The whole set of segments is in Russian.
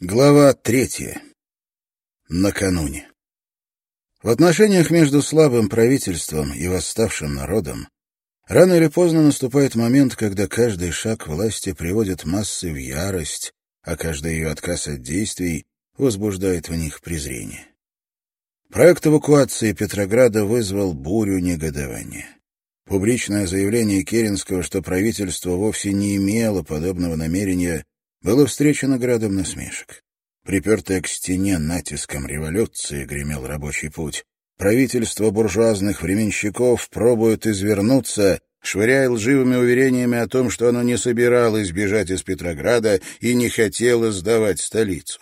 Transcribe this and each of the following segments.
Глава третья. Накануне. В отношениях между слабым правительством и восставшим народом рано или поздно наступает момент, когда каждый шаг власти приводит массы в ярость, а каждый ее отказ от действий возбуждает в них презрение. Проект эвакуации Петрограда вызвал бурю негодования. Публичное заявление Керенского, что правительство вовсе не имело подобного намерения, было встречено градом насмешек. Припертое к стене натиском революции гремел рабочий путь. Правительство буржуазных временщиков пробует извернуться, швыряя лживыми уверениями о том, что оно не собиралось бежать из Петрограда и не хотело сдавать столицу.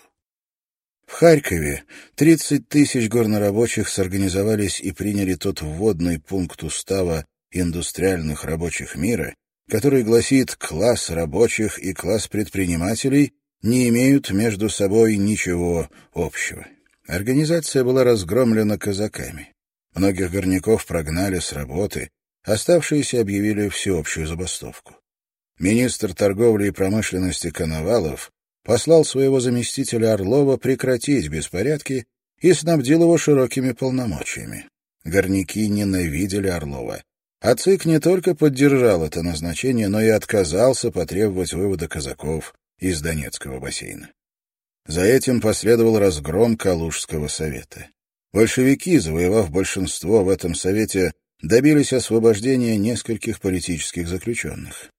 В Харькове 30 тысяч горнорабочих сорганизовались и приняли тот вводный пункт устава индустриальных рабочих мира, который гласит «класс рабочих и класс предпринимателей не имеют между собой ничего общего». Организация была разгромлена казаками. Многих горняков прогнали с работы, оставшиеся объявили всеобщую забастовку. Министр торговли и промышленности Коновалов послал своего заместителя Орлова прекратить беспорядки и снабдил его широкими полномочиями. Горняки ненавидели Орлова. А ЦИК не только поддержал это назначение, но и отказался потребовать вывода казаков из Донецкого бассейна. За этим последовал разгром Калужского совета. Большевики, завоевав большинство в этом совете, добились освобождения нескольких политических заключенных.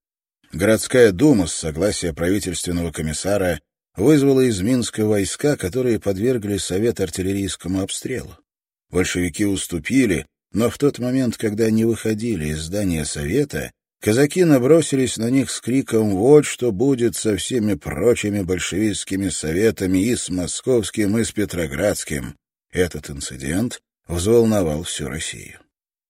Городская дума с согласия правительственного комиссара вызвала из Минска войска, которые подвергли совет артиллерийскому обстрелу. Большевики уступили, но в тот момент, когда они выходили из здания совета, казаки набросились на них с криком «Вот что будет со всеми прочими большевистскими советами и с московским, и с петроградским». Этот инцидент взволновал всю Россию.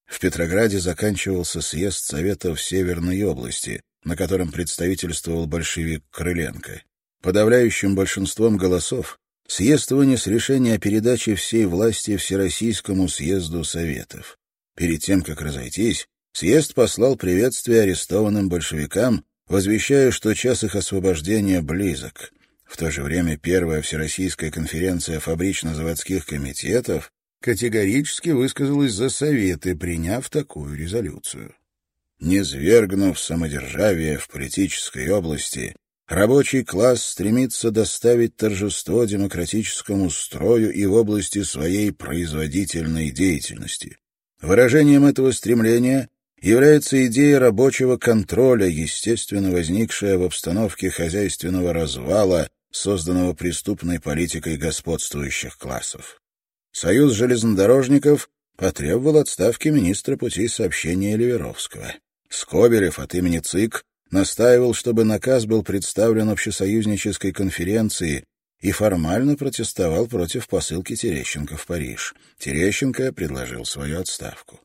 В Петрограде заканчивался съезд Советов Северной области, на котором представительствовал большевик Крыленко. Подавляющим большинством голосов съезд вынес решение о передаче всей власти Всероссийскому съезду Советов. Перед тем, как разойтись, съезд послал приветствие арестованным большевикам, возвещая, что час их освобождения близок. В то же время Первая Всероссийская конференция фабрично-заводских комитетов категорически высказалась за Советы, приняв такую резолюцию. Не свергнув самодержавие в политической области, Рабочий класс стремится доставить торжество демократическому строю и в области своей производительной деятельности. Выражением этого стремления является идея рабочего контроля, естественно возникшая в обстановке хозяйственного развала, созданного преступной политикой господствующих классов. Союз железнодорожников потребовал отставки министра путей сообщения Ливеровского. Скобелев от имени ЦИК настаивал, чтобы наказ был представлен общесоюзнической конференции и формально протестовал против посылки Терещенко в Париж. Терещенко предложил свою отставку.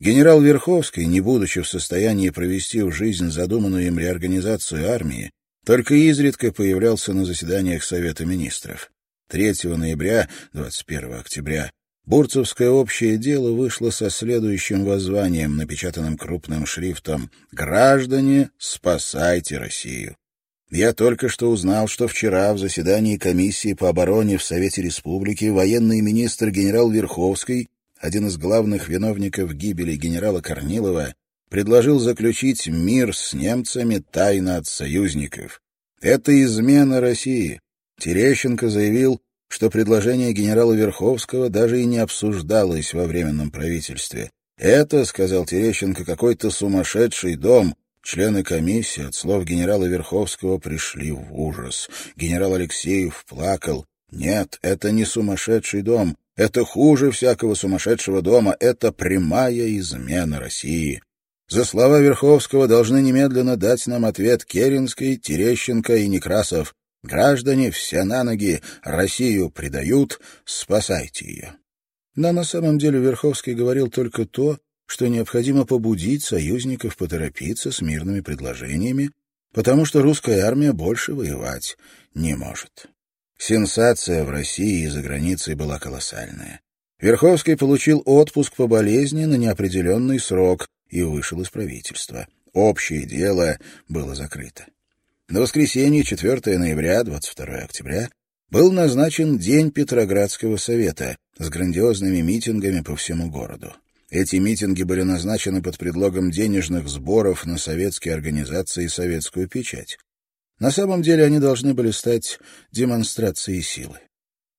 Генерал Верховский, не будучи в состоянии провести в жизнь задуманную им реорганизацию армии, только изредка появлялся на заседаниях Совета министров. 3 ноября, 21 октября Бурцевское общее дело вышло со следующим воззванием, напечатанным крупным шрифтом «Граждане, спасайте Россию». Я только что узнал, что вчера в заседании комиссии по обороне в Совете Республики военный министр генерал Верховский, один из главных виновников гибели генерала Корнилова, предложил заключить мир с немцами тайно от союзников. Это измена России. Терещенко заявил, что предложение генерала Верховского даже и не обсуждалось во Временном правительстве. «Это, — сказал Терещенко, — какой-то сумасшедший дом». Члены комиссии от слов генерала Верховского пришли в ужас. Генерал Алексеев плакал. «Нет, это не сумасшедший дом. Это хуже всякого сумасшедшего дома. Это прямая измена России». За слова Верховского должны немедленно дать нам ответ Керенский, Терещенко и Некрасов. Граждане, все на ноги, Россию предают, спасайте ее. Но на самом деле Верховский говорил только то, что необходимо побудить союзников поторопиться с мирными предложениями, потому что русская армия больше воевать не может. Сенсация в России и за границей была колоссальная. Верховский получил отпуск по болезни на неопределенный срок и вышел из правительства. Общее дело было закрыто. На воскресенье, 4 ноября, 22 октября, был назначен День Петроградского совета с грандиозными митингами по всему городу. Эти митинги были назначены под предлогом денежных сборов на советские организации и советскую печать. На самом деле они должны были стать демонстрацией силы.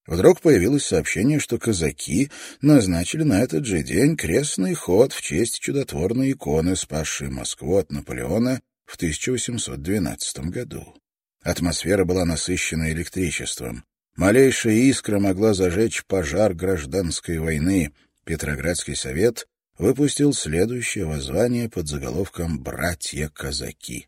Вдруг появилось сообщение, что казаки назначили на этот же день крестный ход в честь чудотворной иконы, спасшей Москву от Наполеона в 1812 году. Атмосфера была насыщена электричеством. Малейшая искра могла зажечь пожар гражданской войны. Петроградский совет выпустил следующее воззвание под заголовком «Братья-казаки».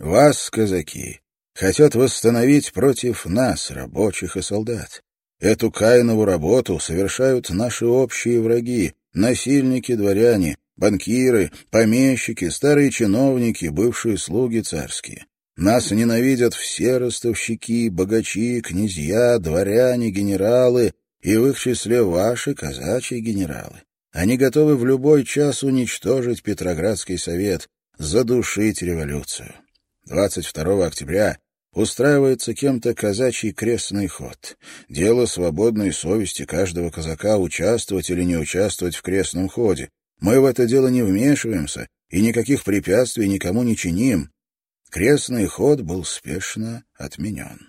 «Вас, казаки, хотят восстановить против нас, рабочих и солдат. Эту каинову работу совершают наши общие враги, насильники-дворяне, банкиры, помещики, старые чиновники, бывшие слуги царские. Нас ненавидят все ростовщики, богачи, князья, дворяне, генералы и в их числе ваши казачьи генералы. Они готовы в любой час уничтожить Петроградский совет, задушить революцию. 22 октября устраивается кем-то казачий крестный ход. Дело свободной совести каждого казака участвовать или не участвовать в крестном ходе. Мы в это дело не вмешиваемся и никаких препятствий никому не чиним. Крестный ход был спешно отменен.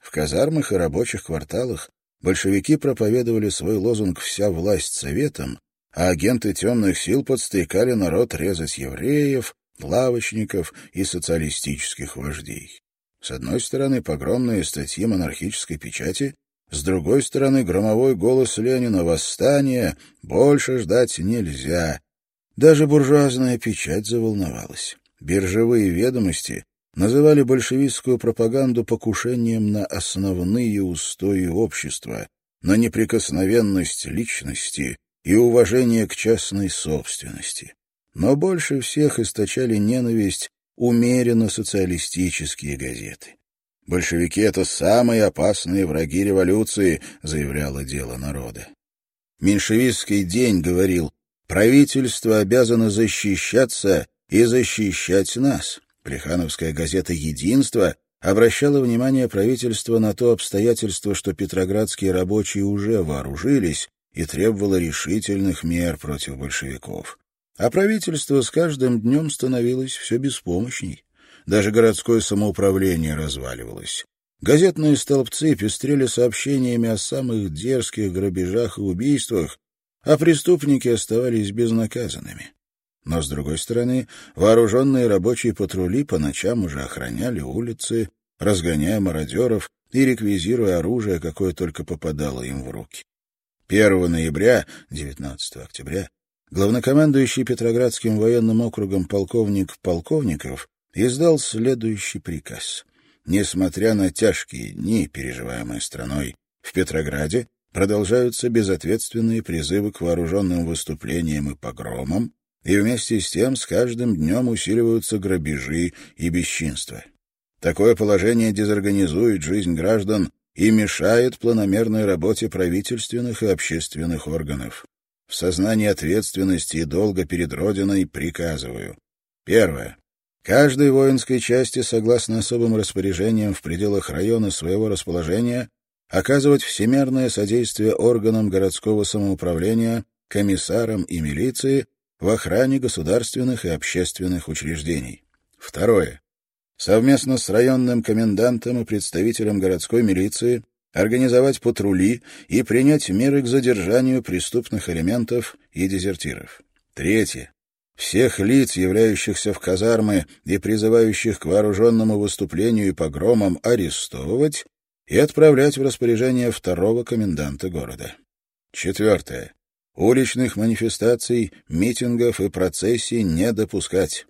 В казармах и рабочих кварталах большевики проповедовали свой лозунг «Вся власть советом», а агенты темных сил подстрекали народ резать евреев, лавочников и социалистических вождей. С одной стороны, погромные статьи монархической печати, с другой стороны, громовой голос Ленина «Восстание! Больше ждать нельзя!» Даже буржуазная печать заволновалась. Биржевые ведомости называли большевистскую пропаганду покушением на основные устои общества, на неприкосновенность личности и уважение к частной собственности. Но больше всех источали ненависть умеренно социалистические газеты. «Большевики — это самые опасные враги революции», — заявляло дело народа. Меньшевистский день говорил, правительство обязано защищаться и защищать нас. Плехановская газета «Единство» обращала внимание правительства на то обстоятельство, что петроградские рабочие уже вооружились и требовало решительных мер против большевиков. А правительство с каждым днем становилось все беспомощней. Даже городское самоуправление разваливалось. Газетные столбцы пестрели сообщениями о самых дерзких грабежах и убийствах, а преступники оставались безнаказанными. Но, с другой стороны, вооруженные рабочие патрули по ночам уже охраняли улицы, разгоняя мародеров и реквизируя оружие, какое только попадало им в руки. 1 ноября, 19 октября, главнокомандующий Петроградским военным округом полковник Полковников издал следующий приказ. Несмотря на тяжкие дни, переживаемые страной, в Петрограде продолжаются безответственные призывы к вооруженным выступлениям и погромам, и вместе с тем с каждым днем усиливаются грабежи и бесчинства. Такое положение дезорганизует жизнь граждан и мешает планомерной работе правительственных и общественных органов. В сознании ответственности и долга перед Родиной приказываю. Первое. Каждой воинской части, согласно особым распоряжениям в пределах района своего расположения, оказывать всемерное содействие органам городского самоуправления, комиссарам и милиции в охране государственных и общественных учреждений. Второе. Совместно с районным комендантом и представителем городской милиции организовать патрули и принять меры к задержанию преступных элементов и дезертиров. Третье. Всех лиц, являющихся в казармы и призывающих к вооруженному выступлению и погромам, арестовывать и отправлять в распоряжение второго коменданта города. Четвертое. Уличных манифестаций, митингов и процессий не допускать.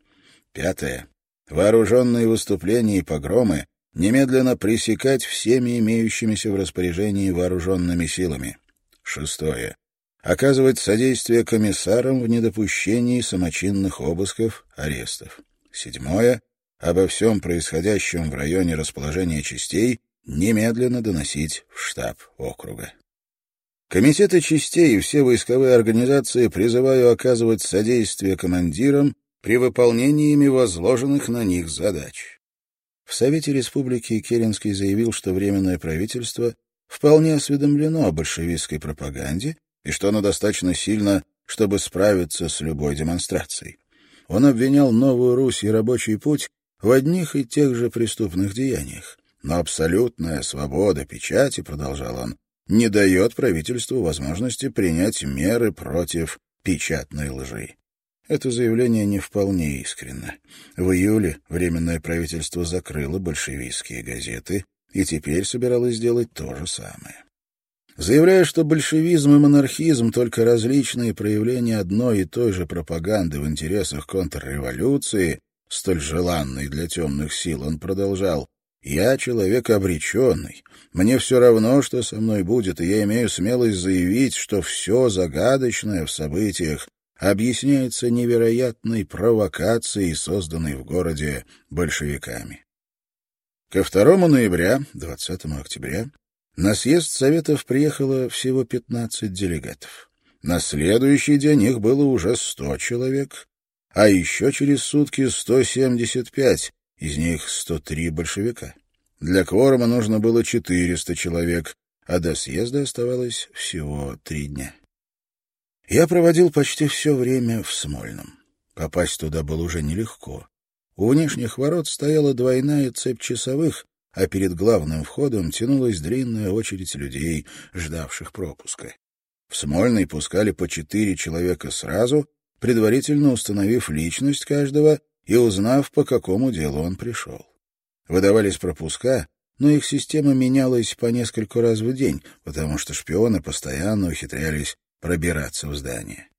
Пятое. Вооруженные выступления и погромы немедленно пресекать всеми имеющимися в распоряжении вооруженными силами. Шестое. Оказывать содействие комиссарам в недопущении самочинных обысков, арестов. Седьмое. Обо всем происходящем в районе расположения частей немедленно доносить в штаб округа. Комитеты частей и все войсковые организации призываю оказывать содействие командирам при выполнении ими возложенных на них задач. В Совете Республики Керенский заявил, что Временное правительство вполне осведомлено о большевистской пропаганде и что оно достаточно сильно, чтобы справиться с любой демонстрацией. Он обвинял Новую Русь и Рабочий путь в одних и тех же преступных деяниях. Но абсолютная свобода печати, продолжал он, не дает правительству возможности принять меры против печатной лжи. Это заявление не вполне искренно. В июле Временное правительство закрыло большевистские газеты и теперь собиралось сделать то же самое. Заявляя, что большевизм и монархизм — только различные проявления одной и той же пропаганды в интересах контрреволюции, столь желанной для темных сил, он продолжал, «Я человек обреченный. Мне все равно, что со мной будет, и я имею смелость заявить, что все загадочное в событиях объясняется невероятной провокацией, созданной в городе большевиками». Ко 2 ноября, 20 октября, на съезд Советов приехало всего 15 делегатов. На следующий день их было уже 100 человек, а еще через сутки 175, из них 103 большевика. Для кворума нужно было 400 человек, а до съезда оставалось всего три дня. Я проводил почти все время в Смольном. Попасть туда было уже нелегко. У внешних ворот стояла двойная цепь часовых, а перед главным входом тянулась длинная очередь людей, ждавших пропуска. В Смольный пускали по четыре человека сразу, предварительно установив личность каждого и узнав, по какому делу он пришел. Выдавались пропуска, но их система менялась по нескольку раз в день, потому что шпионы постоянно ухитрялись пробираться в здание.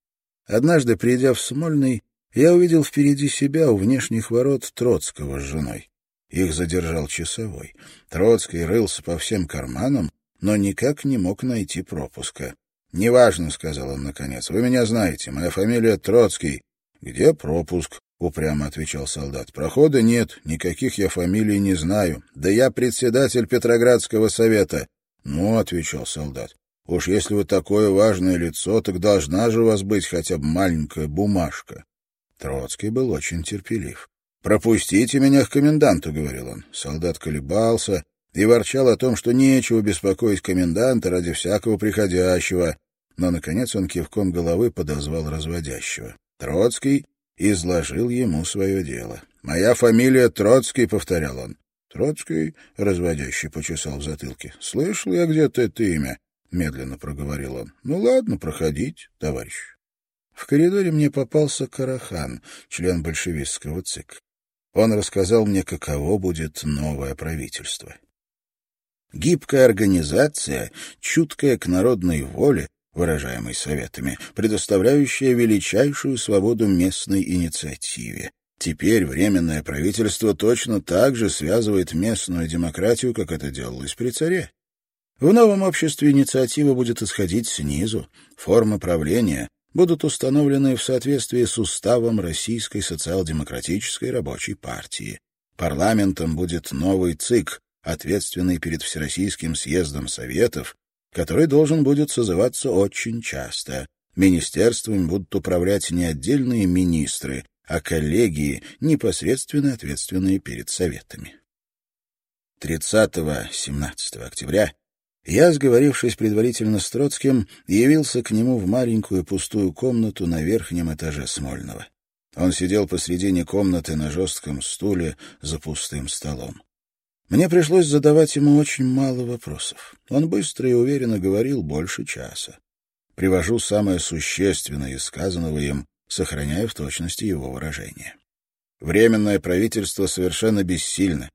Однажды, придя в Смольный, я увидел впереди себя у внешних ворот Троцкого с женой. Их задержал часовой. Троцкий рылся по всем карманам, но никак не мог найти пропуска. «Неважно», — сказал он наконец, — «вы меня знаете, моя фамилия Троцкий». «Где пропуск?» — упрямо отвечал солдат. «Прохода нет, никаких я фамилий не знаю. Да я председатель Петроградского совета». «Ну», — отвечал солдат, — «уж если вы такое важное лицо, так должна же у вас быть хотя бы маленькая бумажка». Троцкий был очень терпелив. «Пропустите меня к коменданту», — говорил он. Солдат колебался и ворчал о том, что нечего беспокоить коменданта ради всякого приходящего. Но, наконец, он кивком головы подозвал разводящего. Троцкий изложил ему свое дело. «Моя фамилия Троцкий», — повторял он. «Троцкий», — разводящий почесал в затылке. «Слышал я где-то это имя», — медленно проговорил он. «Ну ладно, проходите, товарищ». В коридоре мне попался Карахан, член большевистского ЦИК. Он рассказал мне, каково будет новое правительство. Гибкая организация, чуткая к народной воле, выражаемой советами, предоставляющая величайшую свободу местной инициативе. Теперь Временное правительство точно так же связывает местную демократию, как это делалось при царе. В новом обществе инициатива будет исходить снизу, форма правления будут установлены в соответствии с уставом Российской социал-демократической рабочей партии. Парламентом будет новый ЦИК, ответственный перед Всероссийским съездом Советов, который должен будет созываться очень часто. Министерствами будут управлять не отдельные министры, а коллегии, непосредственно ответственные перед Советами. 30-17 октября я, сговорившись предварительно с Троцким, явился к нему в маленькую пустую комнату на верхнем этаже Смольного. Он сидел посредине комнаты на жестком стуле за пустым столом. Мне пришлось задавать ему очень мало вопросов. Он быстро и уверенно говорил больше часа. Привожу самое существенное из сказанного им, сохраняя в точности его выражение. Временное правительство совершенно бессильно.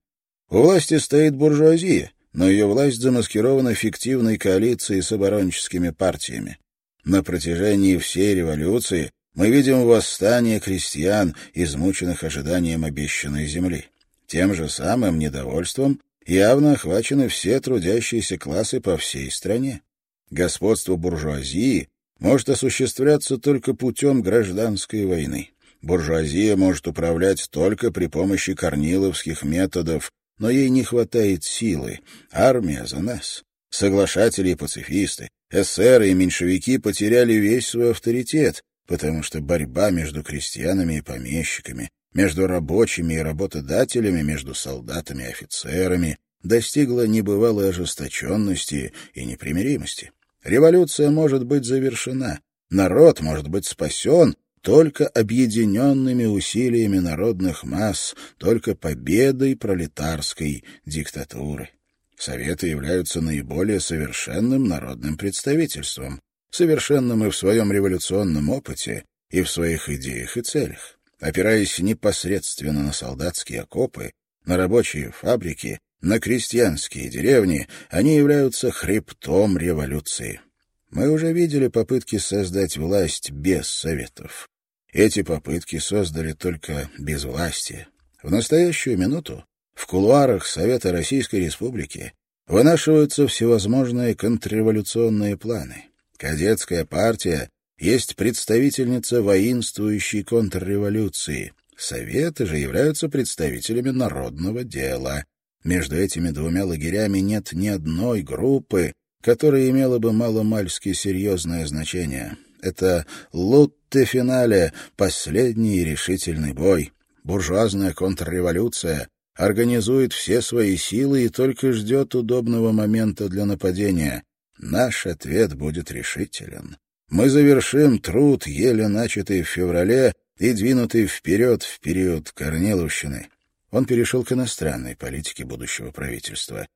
У власти стоит буржуазия, но ее власть замаскирована фиктивной коалицией с оборонческими партиями. На протяжении всей революции мы видим восстание крестьян, измученных ожиданием обещанной земли. Тем же самым недовольством явно охвачены все трудящиеся классы по всей стране. Господство буржуазии может осуществляться только путем гражданской войны. Буржуазия может управлять только при помощи корниловских методов но ей не хватает силы. Армия за нас. Соглашатели и пацифисты, эсеры и меньшевики потеряли весь свой авторитет, потому что борьба между крестьянами и помещиками, между рабочими и работодателями, между солдатами и офицерами, достигла небывалой ожесточенности и непримиримости. Революция может быть завершена, народ может быть спасен только объединенными усилиями народных масс, только победой пролетарской диктатуры. Советы являются наиболее совершенным народным представительством, совершенным и в своем революционном опыте, и в своих идеях и целях. Опираясь непосредственно на солдатские окопы, на рабочие фабрики, на крестьянские деревни, они являются хребтом революции. Мы уже видели попытки создать власть без советов. Эти попытки создали только безвластие. В настоящую минуту в кулуарах Совета Российской Республики вынашиваются всевозможные контрреволюционные планы. Кадетская партия есть представительница воинствующей контрреволюции. Советы же являются представителями народного дела. Между этими двумя лагерями нет ни одной группы, которая имела бы маломальски серьезное значение. Это лутте-финале, последний решительный бой. Буржуазная контрреволюция организует все свои силы и только ждет удобного момента для нападения. Наш ответ будет решителен. Мы завершим труд, еле начатый в феврале и двинутый вперед в период Корниловщины. Он перешел к иностранной политике будущего правительства.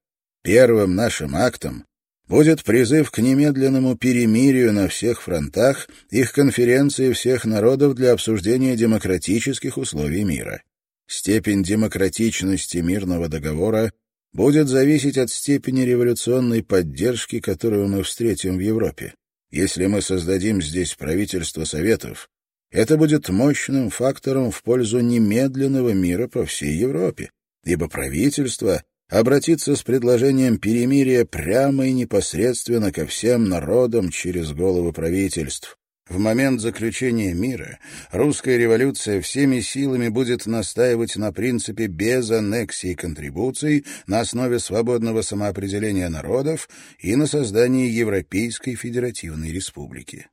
Первым нашим актом будет призыв к немедленному перемирию на всех фронтах и к конференции всех народов для обсуждения демократических условий мира. Степень демократичности мирного договора будет зависеть от степени революционной поддержки, которую мы встретим в Европе. Если мы создадим здесь правительство Советов, это будет мощным фактором в пользу немедленного мира по всей Европе, ибо правительство обратиться с предложением перемирия прямо и непосредственно ко всем народам через головы правительств. В момент заключения мира русская революция всеми силами будет настаивать на принципе без аннексии и контрибуций на основе свободного самоопределения народов и на создании Европейской Федеративной Республики.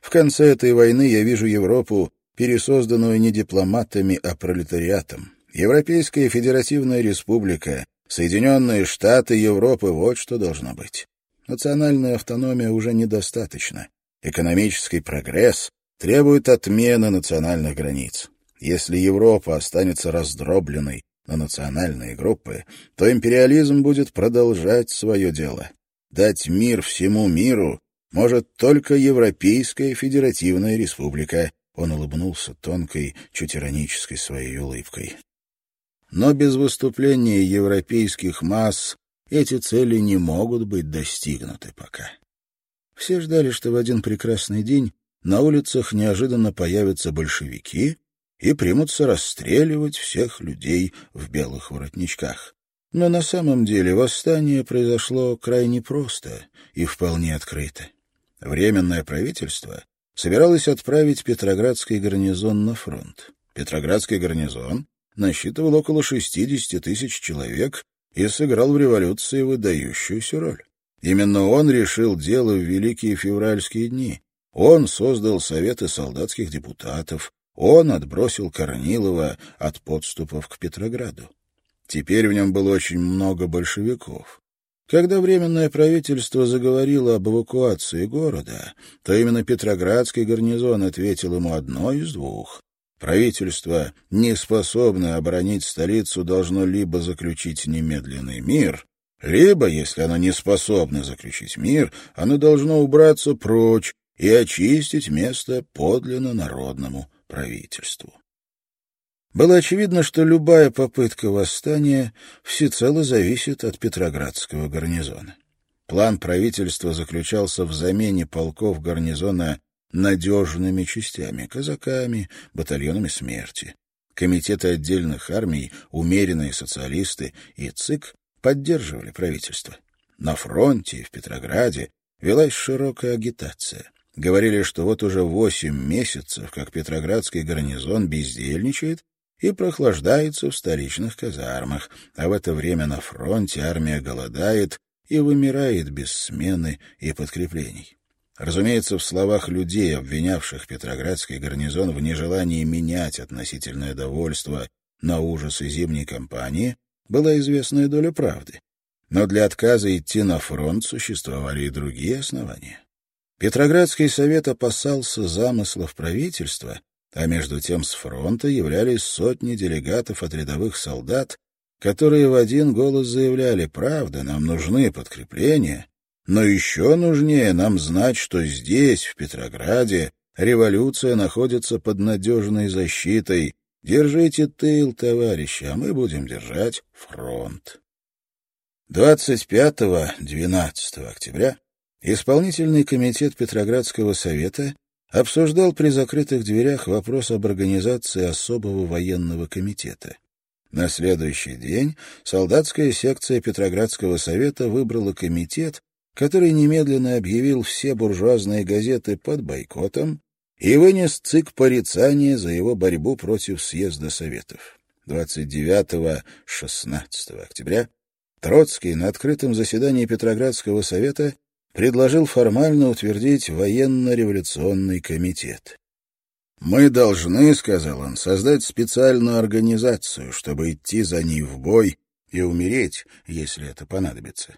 В конце этой войны я вижу Европу, пересозданную не дипломатами, а пролетариатом. Европейская Федеративная Республика Соединенные Штаты Европы — вот что должно быть. Национальная автономия уже недостаточна. Экономический прогресс требует отмены национальных границ. Если Европа останется раздробленной на национальные группы, то империализм будет продолжать свое дело. Дать мир всему миру может только Европейская Федеративная Республика. Он улыбнулся тонкой, чуть иронической своей улыбкой. Но без выступления европейских масс эти цели не могут быть достигнуты пока. Все ждали, что в один прекрасный день на улицах неожиданно появятся большевики и примутся расстреливать всех людей в белых воротничках. Но на самом деле восстание произошло крайне просто и вполне открыто. Временное правительство собиралось отправить Петроградский гарнизон на фронт. Петроградский гарнизон насчитывал около 60 тысяч человек и сыграл в революции выдающуюся роль. Именно он решил дело в великие февральские дни. Он создал советы солдатских депутатов, он отбросил Корнилова от подступов к Петрограду. Теперь в нем было очень много большевиков. Когда Временное правительство заговорило об эвакуации города, то именно Петроградский гарнизон ответил ему одно из двух. Правительство, не способное оборонить столицу, должно либо заключить немедленный мир, либо, если оно не способно заключить мир, оно должно убраться прочь и очистить место подлинно народному правительству. Было очевидно, что любая попытка восстания всецело зависит от Петроградского гарнизона. План правительства заключался в замене полков гарнизона надежными частями, казаками, батальонами смерти. Комитеты отдельных армий, умеренные социалисты и ЦИК поддерживали правительство. На фронте, в Петрограде, велась широкая агитация. Говорили, что вот уже восемь месяцев, как Петроградский гарнизон бездельничает и прохлаждается в столичных казармах, а в это время на фронте армия голодает и вымирает без смены и подкреплений. Разумеется, в словах людей, обвинявших Петроградский гарнизон в нежелании менять относительное довольство на ужасы зимней кампании, была известная доля правды. Но для отказа идти на фронт существовали и другие основания. Петроградский совет опасался замыслов правительства, а между тем с фронта являлись сотни делегатов от рядовых солдат, которые в один голос заявляли «Правда, нам нужны подкрепления, но еще нужнее нам знать, что здесь, в Петрограде, революция находится под надежной защитой. Держите тыл, товарищи, а мы будем держать фронт». 25-12 октября исполнительный комитет Петроградского совета обсуждал при закрытых дверях вопрос об организации особого военного комитета. На следующий день солдатская секция Петроградского совета выбрала комитет, который немедленно объявил все буржуазные газеты под бойкотом и вынес ЦИК порицание за его борьбу против съезда Советов. 29-16 октября Троцкий на открытом заседании Петроградского совета предложил формально утвердить военно-революционный комитет. «Мы должны, — сказал он, — создать специальную организацию, чтобы идти за ней в бой и умереть, если это понадобится».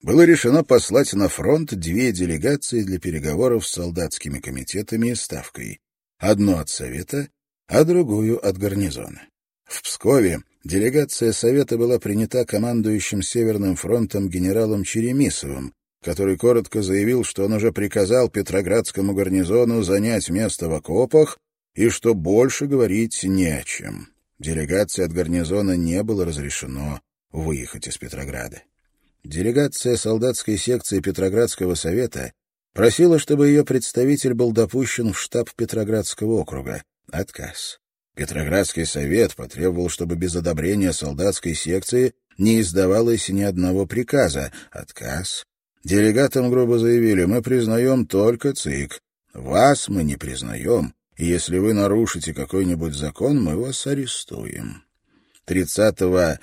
Было решено послать на фронт две делегации для переговоров с солдатскими комитетами и ставкой. Одну от Совета, а другую от гарнизона. В Пскове делегация Совета была принята командующим Северным фронтом генералом Черемисовым, который коротко заявил, что он уже приказал Петроградскому гарнизону занять место в окопах и что больше говорить не о чем. Делегации от гарнизона не было разрешено выехать из Петрограда. Делегация солдатской секции Петроградского совета просила, чтобы ее представитель был допущен в штаб Петроградского округа. Отказ. Петроградский совет потребовал, чтобы без одобрения солдатской секции не издавалось ни одного приказа. Отказ. Делегатам грубо заявили, мы признаем только ЦИК. Вас мы не признаем, и если вы нарушите какой-нибудь закон, мы вас арестуем. 30-17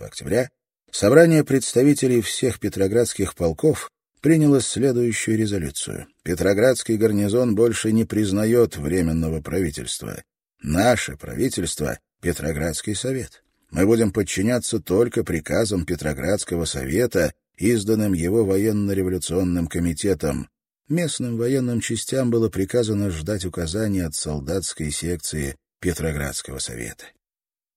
октября собрание представителей всех петроградских полков приняло следующую резолюцию. Петроградский гарнизон больше не признает Временного правительства. Наше правительство — Петроградский совет. Мы будем подчиняться только приказам Петроградского совета, изданным его военно-революционным комитетом. Местным военным частям было приказано ждать указаний от солдатской секции Петроградского совета.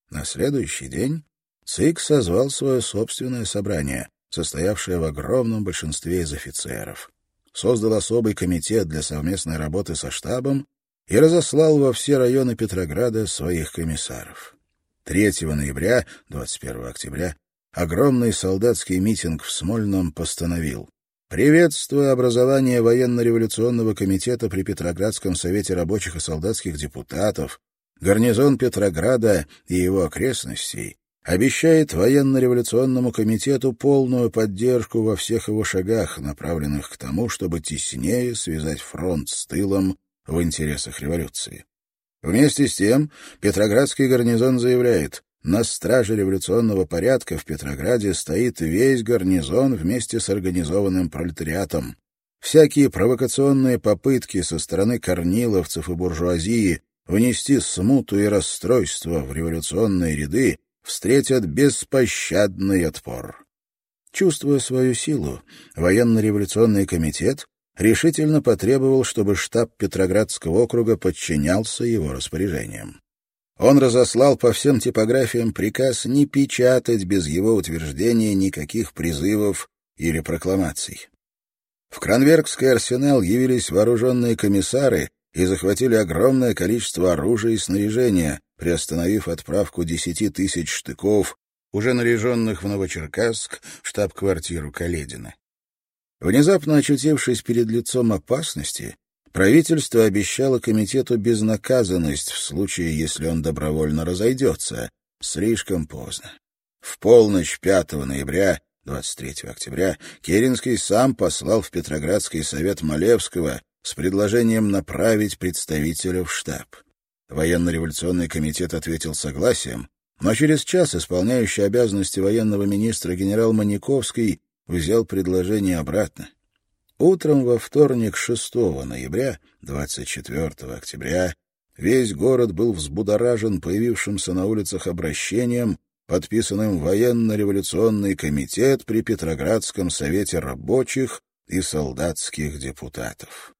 На следующий день ЦИК созвал свое собственное собрание, состоявшее в огромном большинстве из офицеров. Создал особый комитет для совместной работы со штабом и разослал во все районы Петрограда своих комиссаров. 3 ноября, 21 октября, огромный солдатский митинг в Смольном постановил Приветствуя образование военно-революционного комитета при Петроградском совете рабочих и солдатских депутатов, гарнизон Петрограда и его окрестностей обещает военно-революционному комитету полную поддержку во всех его шагах, направленных к тому, чтобы теснее связать фронт с тылом в интересах революции. Вместе с тем Петроградский гарнизон заявляет, на страже революционного порядка в Петрограде стоит весь гарнизон вместе с организованным пролетариатом. Всякие провокационные попытки со стороны корниловцев и буржуазии внести смуту и расстройство в революционные ряды встретят беспощадный отпор. Чувствуя свою силу, военно-революционный комитет решительно потребовал, чтобы штаб Петроградского округа подчинялся его распоряжениям. Он разослал по всем типографиям приказ не печатать без его утверждения никаких призывов или прокламаций. В Кранверкский арсенал явились вооруженные комиссары и захватили огромное количество оружия и снаряжения, приостановив отправку десяти тысяч штыков, уже наряженных в Новочеркасск, штаб-квартиру Каледина. Внезапно очутившись перед лицом опасности, правительство обещало комитету безнаказанность в случае, если он добровольно разойдется. Слишком поздно. В полночь 5 ноября, 23 октября, Керенский сам послал в Петроградский совет Малевского с предложением направить представителя в штаб. Военно-революционный комитет ответил согласием, но через час исполняющий обязанности военного министра генерал Маниковский взял предложение обратно. Утром во вторник 6 ноября, 24 октября, весь город был взбудоражен появившимся на улицах обращением, подписанным военно-революционный комитет при Петроградском совете рабочих и солдатских депутатов.